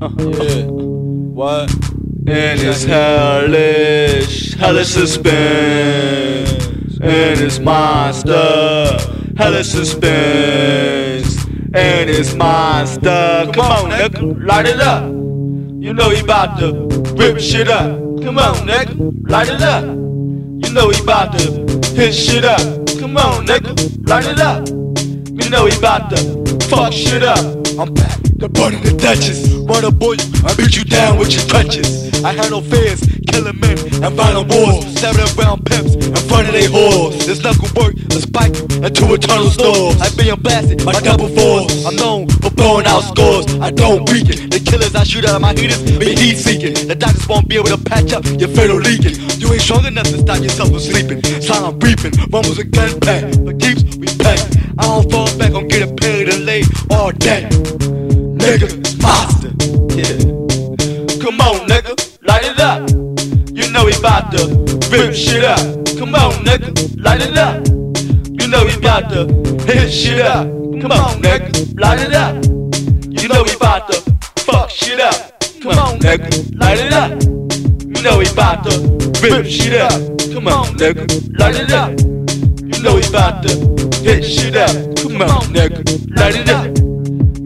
Yeah. What? And it's hellish, hellish suspense. And it's monster, hellish suspense. And it's monster. Come on, nigga, light it up. You know he about to rip shit up. Come on, nigga, light it up. You know he about to hit shit up. Come on, nigga, light it up. You know he about to fuck shit up. I'm back, the burning the Duchess. A boy, I beat you down with your crutches. I had no fears, killing men and violent wars. Stabbing around pimps in front of they whores. This knuckle work to spike into eternal stores. I being blasted by double fours. I'm known for blowing out scores. I don't weaken. The killers I shoot out of my heaters be heat seeking. The doctors won't be able to patch up your fatal leaking. You ain't strong enough to stop yourself from sleeping. Silent reaping, rumbles a gun all. Nigga, monster. Yeah. Come on, nigga, light it up. You know he bout to rip shit up. Come on, nigga, light it up. You know he bout to hit shit up. Come on, nigga, light it up. You know he bout to fuck shit up. Come on, nigga, light it up. You know he bout to rip shit up. Come on, nigga, light it up. You know he bout to hit shit up. Come on, nigga, light it up.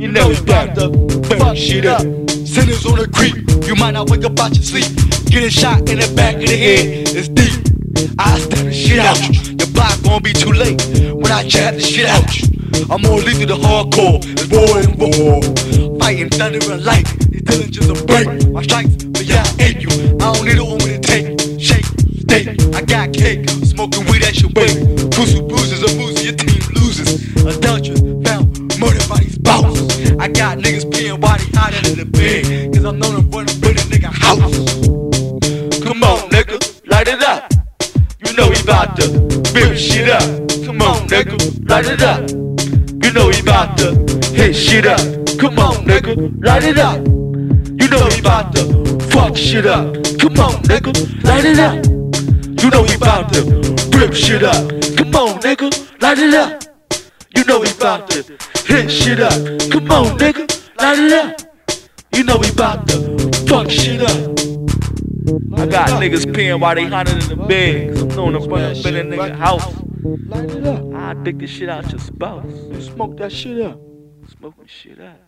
You know he bout to fuck shit up. Sinners on the creep, you might not wake up out your sleep. Getting shot in the back of the head is deep. I stab the shit out you. Your block won't be too late when I jab the shit out you. I'm more lethal to hardcore, it's war and war. Fighting thunder and lightning, these just a break. My strikes, but yeah, I ache you. I don't need a woman to take, shake, steak. I got cake, smoking weed at your weight. Pussy bruises, a boozy, got niggas while they hiding in the bed. Cause I'm known to run up a nigga house. Come on, nigga, light it up. You know he bout to rip shit up. Come on, nigga, light it up. You know he bout to hit shit up. Come on, nigga, light it up. You know he bout to fuck shit up. Come on, nigga, light it up. You know he bout to rip shit up. Come on, nigga, light it up. You know we bout to hit shit up. Come on, nigga, light it up. You know we bout to fuck shit up. I got niggas peeing while they hiding in the bed. I'm known to run up in a nigga house. Light it up. I dig the shit out your spouse. You smoke that shit up. Smoking shit up.